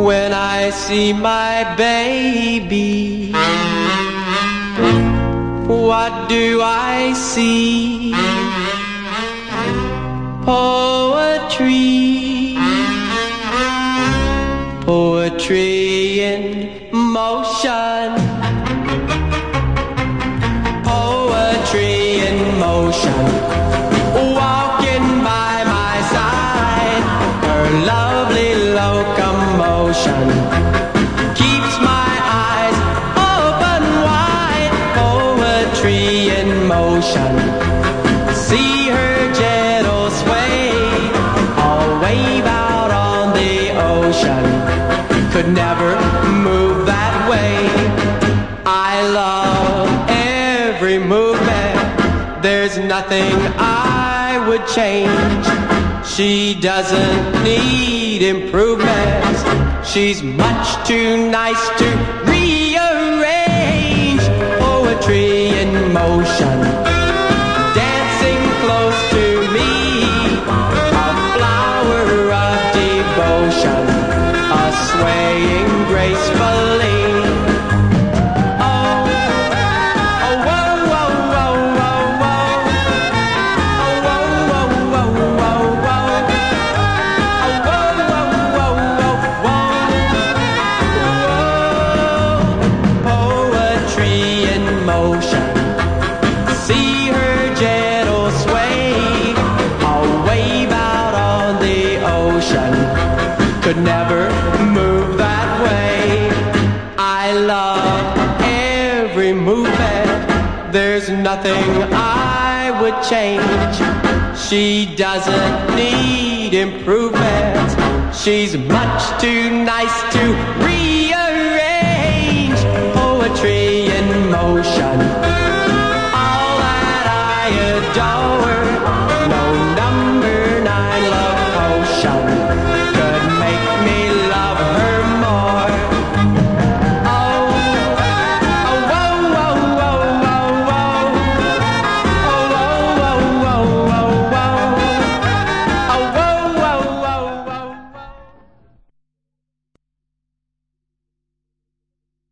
when I see my baby. What do I see? Poetry, poetry in motion. Poetry in motion. Walking by my side, her lovely nothing I would change. She doesn't need improvements. She's much too nice to rearrange. Poetry in motion. Dancing close motion. See her gentle sway, a wave out on the ocean. Could never move that way. I love every movement. There's nothing I would change. She doesn't need improvement. She's much too nice to rearrange. shining.